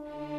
you